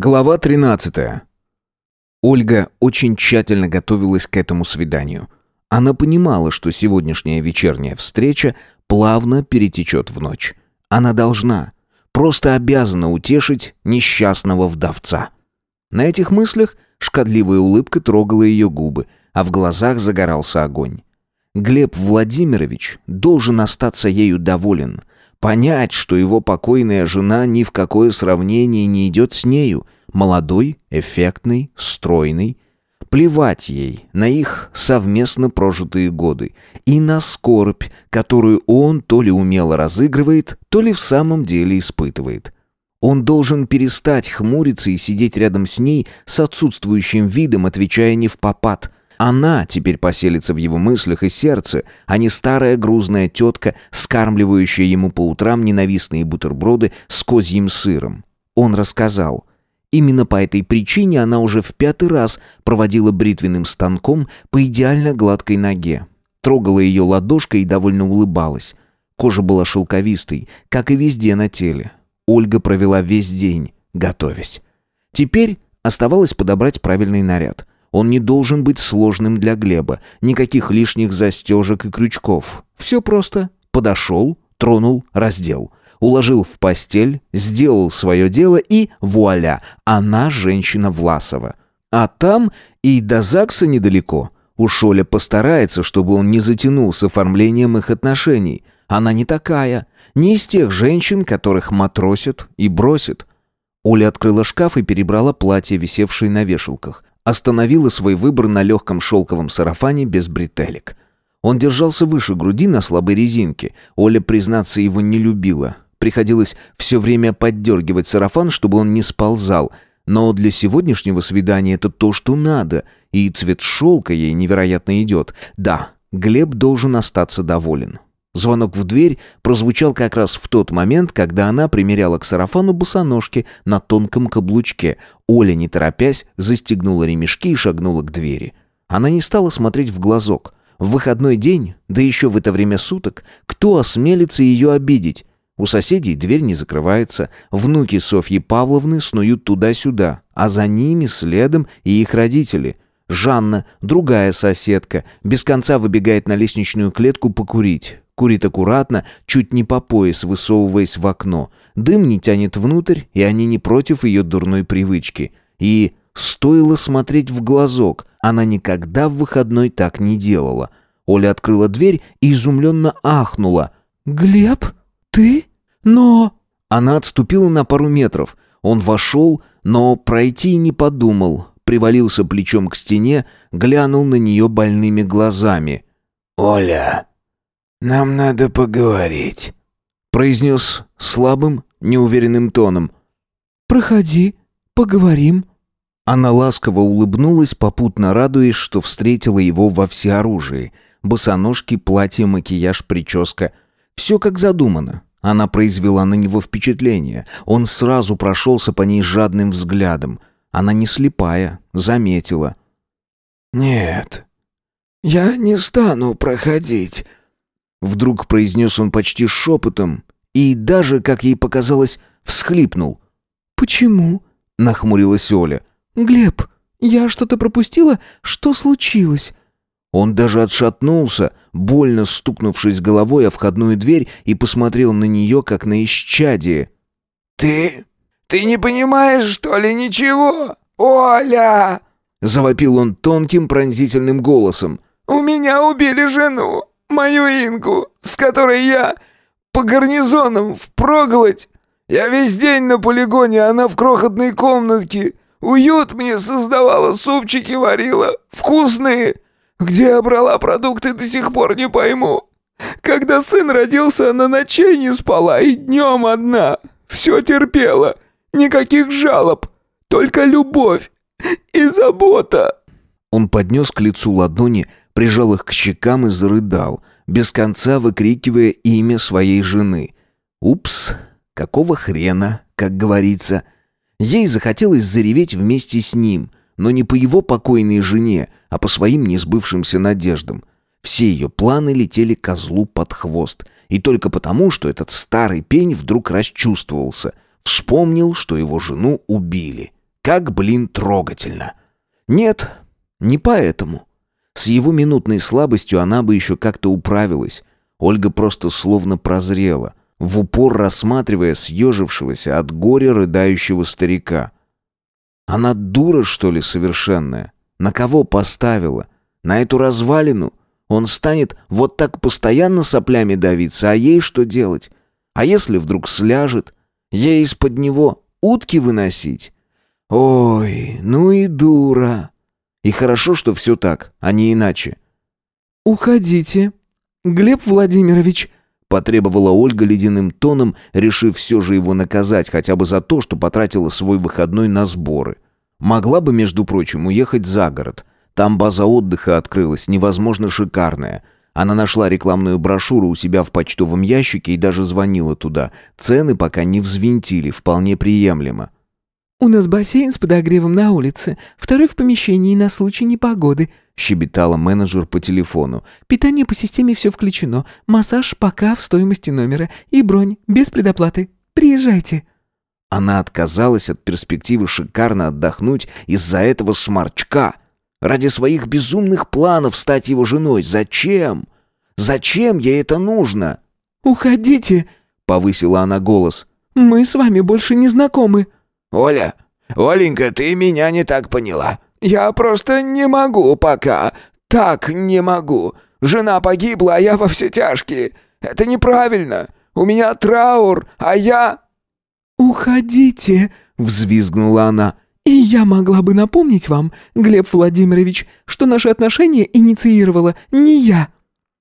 Глава 13. Ольга очень тщательно готовилась к этому свиданию. Она понимала, что сегодняшняя вечерняя встреча плавно перетечет в ночь. Она должна, просто обязана утешить несчастного вдовца. На этих мыслях шкодливая улыбка трогала ее губы, а в глазах загорался огонь. Глеб Владимирович должен остаться ею доволен, понять, что его покойная жена ни в какое сравнение не идет с нею, молодой, эффектный, стройный. Плевать ей на их совместно прожитые годы и на скорбь, которую он то ли умело разыгрывает, то ли в самом деле испытывает. Он должен перестать хмуриться и сидеть рядом с ней с отсутствующим видом, отвечая не в попад – она теперь поселится в его мыслях и сердце, а не старая грузная тетка, скармливающая ему по утрам ненавистные бутерброды с козьим сыром. Он рассказал. Именно по этой причине она уже в пятый раз проводила бритвенным станком по идеально гладкой ноге. Трогала ее ладошкой и довольно улыбалась. Кожа была шелковистой, как и везде на теле. Ольга провела весь день, готовясь. Теперь оставалось подобрать правильный наряд. Он не должен быть сложным для Глеба. Никаких лишних застежек и крючков. Все просто. Подошел, тронул, раздел. Уложил в постель, сделал свое дело и вуаля, она женщина Власова. А там и до ЗАГСа недалеко. Уж Оля постарается, чтобы он не затянул с оформлением их отношений. Она не такая. Не из тех женщин, которых матросят и бросят. Оля открыла шкаф и перебрала платья, висевшие на вешалках остановила свой выбор на легком шелковом сарафане без бретелек. Он держался выше груди на слабой резинке. Оля, признаться, его не любила. Приходилось все время поддергивать сарафан, чтобы он не сползал. Но для сегодняшнего свидания это то, что надо. И цвет шелка ей невероятно идет. Да, Глеб должен остаться доволен. Звонок в дверь прозвучал как раз в тот момент, когда она примеряла к сарафану босоножки на тонком каблучке. Оля, не торопясь, застегнула ремешки и шагнула к двери. Она не стала смотреть в глазок. В выходной день, да еще в это время суток, кто осмелится ее обидеть? У соседей дверь не закрывается, внуки Софьи Павловны снуют туда-сюда, а за ними следом и их родители. Жанна, другая соседка, без конца выбегает на лестничную клетку покурить. Курит аккуратно, чуть не по пояс, высовываясь в окно. Дым не тянет внутрь, и они не против ее дурной привычки. И стоило смотреть в глазок. Она никогда в выходной так не делала. Оля открыла дверь и изумленно ахнула. «Глеб? Ты? Но...» Она отступила на пару метров. Он вошел, но пройти не подумал. Привалился плечом к стене, глянул на нее больными глазами. «Оля, «Нам надо поговорить», — произнес слабым, неуверенным тоном. «Проходи, поговорим». Она ласково улыбнулась, попутно радуясь, что встретила его во всеоружии. Босоножки, платье, макияж, прическа. Все как задумано. Она произвела на него впечатление. Он сразу прошелся по ней жадным взглядом. Она не слепая, заметила. «Нет, я не стану проходить», Вдруг произнес он почти шепотом и даже, как ей показалось, всхлипнул. «Почему?» — нахмурилась Оля. «Глеб, я что-то пропустила? Что случилось?» Он даже отшатнулся, больно стукнувшись головой о входную дверь и посмотрел на нее, как на исчадие. «Ты... ты не понимаешь, что ли, ничего? Оля!» Завопил он тонким пронзительным голосом. «У меня убили жену! Мою Инку, с которой я по гарнизонам впроголодь. Я весь день на полигоне, она в крохотной комнатке. Уют мне создавала, супчики варила, вкусные. Где я брала продукты, до сих пор не пойму. Когда сын родился, она ночей не спала и днем одна. Все терпела, никаких жалоб, только любовь и забота. Он поднес к лицу ладони, прижал их к щекам и зарыдал, без конца выкрикивая имя своей жены. «Упс, какого хрена, как говорится». Ей захотелось зареветь вместе с ним, но не по его покойной жене, а по своим несбывшимся надеждам. Все ее планы летели козлу под хвост, и только потому, что этот старый пень вдруг расчувствовался, вспомнил, что его жену убили. Как, блин, трогательно. Нет, не поэтому. С его минутной слабостью она бы еще как-то управилась. Ольга просто словно прозрела, в упор рассматривая съежившегося от горя рыдающего старика. Она дура, что ли, совершенная? На кого поставила? На эту развалину? Он станет вот так постоянно соплями давиться, а ей что делать? А если вдруг сляжет? Ей из-под него утки выносить? Ой, ну и дура. И хорошо, что все так, а не иначе. «Уходите, Глеб Владимирович», — потребовала Ольга ледяным тоном, решив все же его наказать хотя бы за то, что потратила свой выходной на сборы. Могла бы, между прочим, уехать за город. Там база отдыха открылась, невозможно шикарная. Она нашла рекламную брошюру у себя в почтовом ящике и даже звонила туда. Цены пока не взвинтили, вполне приемлемо. «У нас бассейн с подогревом на улице, второй в помещении на случай непогоды», щебетала менеджер по телефону. «Питание по системе все включено, массаж пока в стоимости номера и бронь без предоплаты. Приезжайте». Она отказалась от перспективы шикарно отдохнуть из-за этого сморчка. Ради своих безумных планов стать его женой. Зачем? Зачем ей это нужно? «Уходите!» — повысила она голос. «Мы с вами больше не знакомы». «Оля, Оленька, ты меня не так поняла. Я просто не могу пока. Так не могу. Жена погибла, а я во все тяжкие. Это неправильно. У меня траур, а я...» «Уходите!» — взвизгнула она. «И я могла бы напомнить вам, Глеб Владимирович, что наши отношения инициировала не я».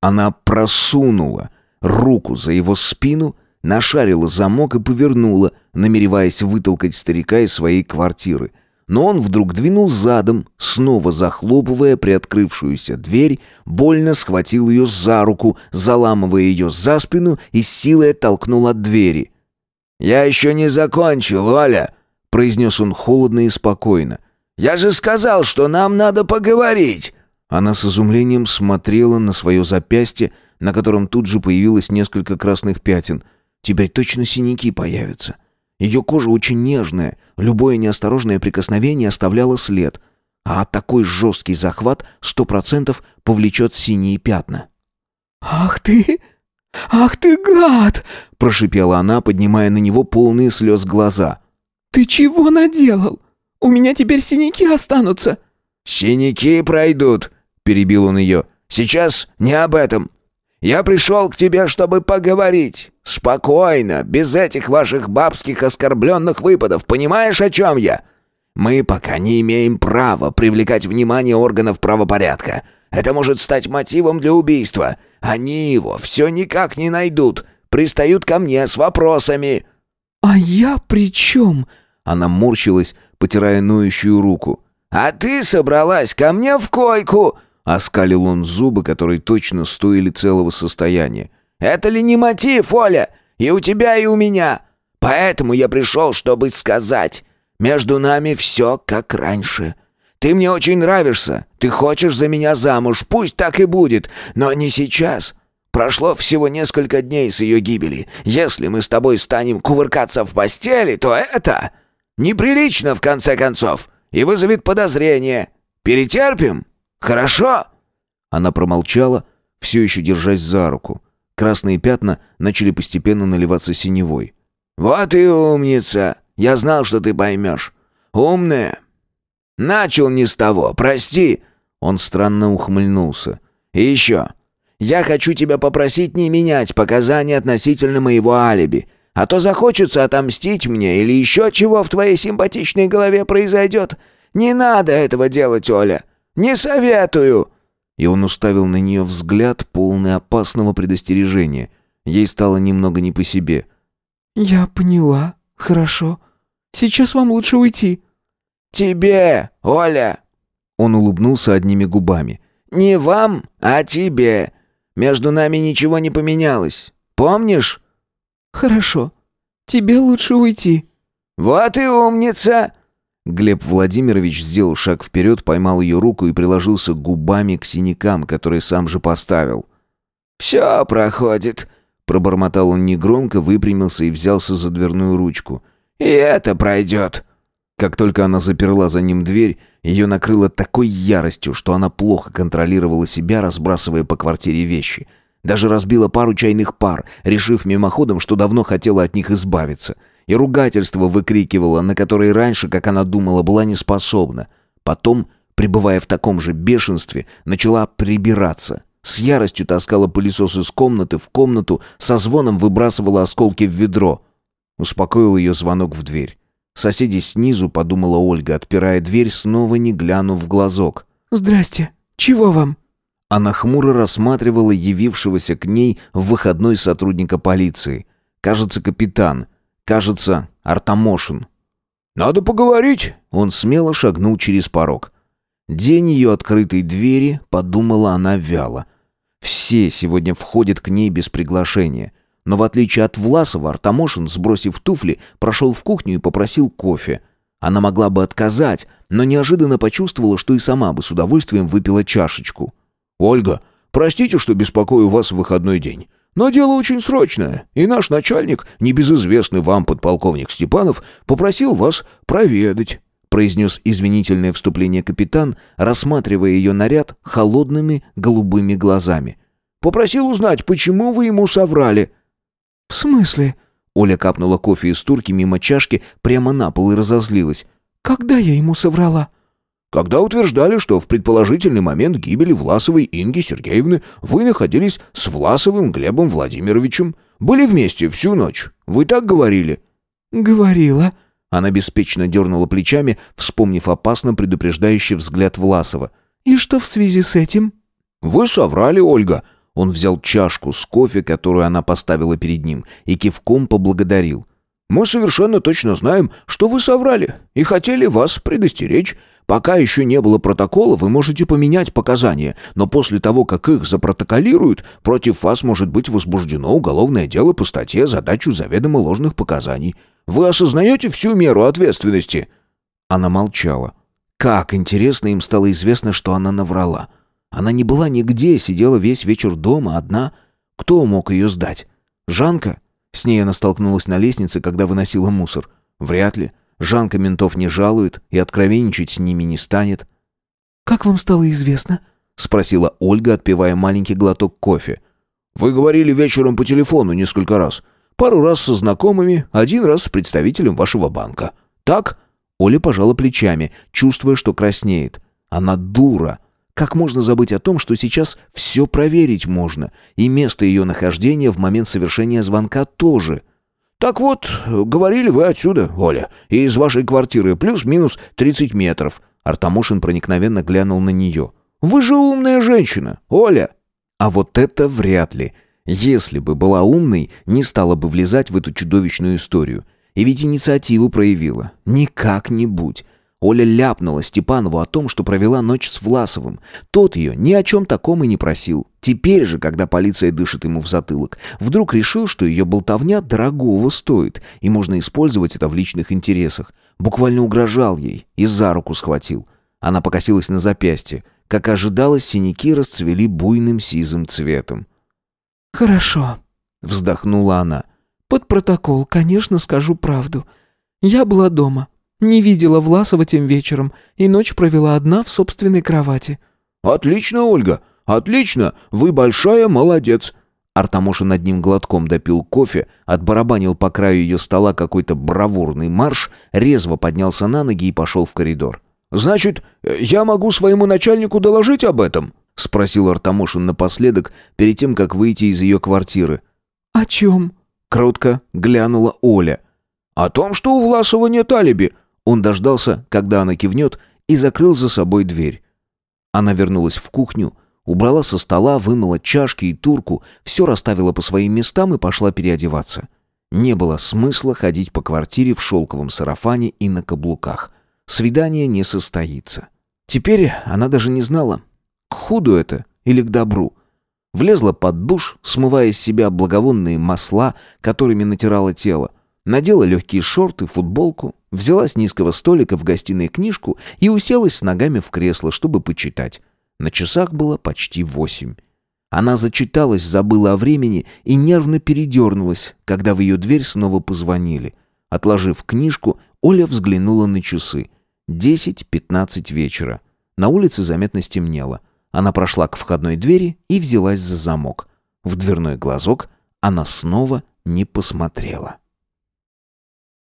Она просунула руку за его спину нашарила замок и повернула, намереваясь вытолкать старика из своей квартиры. Но он вдруг двинул задом, снова захлопывая приоткрывшуюся дверь, больно схватил ее за руку, заламывая ее за спину и силой оттолкнул от двери. «Я еще не закончил, Оля», — произнес он холодно и спокойно. «Я же сказал, что нам надо поговорить». Она с изумлением смотрела на свое запястье, на котором тут же появилось несколько красных пятен — Теперь точно синяки появятся. Ее кожа очень нежная, любое неосторожное прикосновение оставляло след, а такой жесткий захват сто процентов повлечет синие пятна. «Ах ты! Ах ты гад!» – прошипела она, поднимая на него полные слез глаза. «Ты чего наделал? У меня теперь синяки останутся!» «Синяки пройдут!» – перебил он ее. «Сейчас не об этом. Я пришел к тебе, чтобы поговорить. Спокойно, без этих ваших бабских оскорбленных выпадов. Понимаешь, о чем я? Мы пока не имеем права привлекать внимание органов правопорядка. Это может стать мотивом для убийства. Они его все никак не найдут. Пристают ко мне с вопросами». «А я при чем?» Она морщилась, потирая ноющую руку. «А ты собралась ко мне в койку!» Оскалил он зубы, которые точно стоили целого состояния. «Это ли не мотив, Оля? И у тебя, и у меня. Поэтому я пришел, чтобы сказать. Между нами все как раньше. Ты мне очень нравишься. Ты хочешь за меня замуж. Пусть так и будет. Но не сейчас. Прошло всего несколько дней с ее гибели. Если мы с тобой станем кувыркаться в постели, то это неприлично, в конце концов, и вызовет подозрение. Перетерпим?» Хорошо?» Она промолчала, все еще держась за руку. Красные пятна начали постепенно наливаться синевой. «Вот и умница! Я знал, что ты поймешь. Умная!» «Начал не с того, прости!» Он странно ухмыльнулся. «И еще. Я хочу тебя попросить не менять показания относительно моего алиби. А то захочется отомстить мне или еще чего в твоей симпатичной голове произойдет. Не надо этого делать, Оля. Не советую!» И он уставил на нее взгляд, полный опасного предостережения. Ей стало немного не по себе. «Я поняла. Хорошо. Сейчас вам лучше уйти». «Тебе, Оля!» Он улыбнулся одними губами. «Не вам, а тебе. Между нами ничего не поменялось. Помнишь?» «Хорошо. Тебе лучше уйти». «Вот и умница!» Глеб Владимирович сделал шаг вперед, поймал ее руку и приложился губами к синякам, которые сам же поставил. «Все проходит», — пробормотал он негромко, выпрямился и взялся за дверную ручку. «И это пройдет». Как только она заперла за ним дверь, ее накрыло такой яростью, что она плохо контролировала себя, разбрасывая по квартире вещи. Даже разбила пару чайных пар, решив мимоходом, что давно хотела от них избавиться. И ругательство выкрикивала, на которые раньше, как она думала, была не способна. Потом, пребывая в таком же бешенстве, начала прибираться. С яростью таскала пылесос из комнаты в комнату, со звоном выбрасывала осколки в ведро. Успокоил ее звонок в дверь. Соседи снизу, подумала Ольга, отпирая дверь, снова не глянув в глазок. «Здрасте. Чего вам?» Она хмуро рассматривала явившегося к ней в выходной сотрудника полиции. Кажется, капитан. Кажется, Артамошин. «Надо поговорить!» Он смело шагнул через порог. День ее открытой двери, подумала она вяло. Все сегодня входят к ней без приглашения. Но в отличие от Власова, Артамошин, сбросив туфли, прошел в кухню и попросил кофе. Она могла бы отказать, но неожиданно почувствовала, что и сама бы с удовольствием выпила чашечку. «Ольга, простите, что беспокою вас в выходной день. Но дело очень срочное, и наш начальник, небезызвестный вам подполковник Степанов, попросил вас проведать», произнес извинительное вступление капитан, рассматривая ее наряд холодными голубыми глазами. «Попросил узнать, почему вы ему соврали». «В смысле?» Оля капнула кофе из турки мимо чашки прямо на пол и разозлилась. «Когда я ему соврала?» «Когда утверждали, что в предположительный момент гибели Власовой Инги Сергеевны вы находились с Власовым Глебом Владимировичем. Были вместе всю ночь. Вы так говорили?» «Говорила». Она беспечно дернула плечами, вспомнив опасно предупреждающий взгляд Власова. «И что в связи с этим?» «Вы соврали, Ольга. Он взял чашку с кофе, которую она поставила перед ним, и кивком поблагодарил. «Мы совершенно точно знаем, что вы соврали, и хотели вас предостеречь. Пока еще не было протокола, вы можете поменять показания, но после того, как их запротоколируют, против вас может быть возбуждено уголовное дело по статье за дачу заведомо ложных показаний. Вы осознаете всю меру ответственности?» Она молчала. Как интересно им стало известно, что она наврала. Она не была нигде, сидела весь вечер дома, одна. Кто мог ее сдать? Жанка? С ней она столкнулась на лестнице, когда выносила мусор. Вряд ли. Жанка ментов не жалует и откровенничать с ними не станет. «Как вам стало известно?» — спросила Ольга, отпивая маленький глоток кофе. «Вы говорили вечером по телефону несколько раз. Пару раз со знакомыми, один раз с представителем вашего банка. Так?» Оля пожала плечами, чувствуя, что краснеет. Она дура. Как можно забыть о том, что сейчас все проверить можно, и место ее нахождения в момент совершения звонка тоже? «Так вот, говорили вы отсюда, Оля, и из вашей квартиры, плюс-минус 30 метров». Артамошин проникновенно глянул на нее. «Вы же умная женщина, Оля!» А вот это вряд ли. Если бы была умной, не стала бы влезать в эту чудовищную историю. И ведь инициативу проявила. Не как-нибудь. Оля ляпнула Степанову о том, что провела ночь с Власовым. Тот ее ни о чем таком и не просил. Теперь же, когда полиция дышит ему в затылок, вдруг решил, что ее болтовня дорогого стоит, и можно использовать это в личных интересах. Буквально угрожал ей и за руку схватил. Она покосилась на запястье. Как ожидалось, синяки расцвели буйным сизым цветом. «Хорошо», — вздохнула она. «Под протокол, конечно, скажу правду. Я была дома, не видела Власова тем вечером и ночь провела одна в собственной кровати». «Отлично, Ольга, отлично! Вы большая молодец!» Артамоша одним глотком допил кофе, отбарабанил по краю ее стола какой-то бравурный марш, резво поднялся на ноги и пошел в коридор. «Значит, я могу своему начальнику доложить об этом?» — спросил Артамошин напоследок, перед тем, как выйти из ее квартиры. «О чем?» — кротко глянула Оля. «О том, что у Власова нет алиби. Он дождался, когда она кивнет, и закрыл за собой дверь. Она вернулась в кухню, убрала со стола, вымыла чашки и турку, все расставила по своим местам и пошла переодеваться. Не было смысла ходить по квартире в шелковом сарафане и на каблуках. Свидание не состоится. Теперь она даже не знала, к худу это или к добру. Влезла под душ, смывая из себя благовонные масла, которыми натирала тело. Надела легкие шорты, футболку, взяла с низкого столика в гостиной книжку и уселась с ногами в кресло, чтобы почитать. На часах было почти восемь. Она зачиталась, забыла о времени и нервно передернулась, когда в ее дверь снова позвонили. Отложив книжку, Оля взглянула на часы. Десять-пятнадцать вечера. На улице заметно стемнело. Она прошла к входной двери и взялась за замок. В дверной глазок она снова не посмотрела.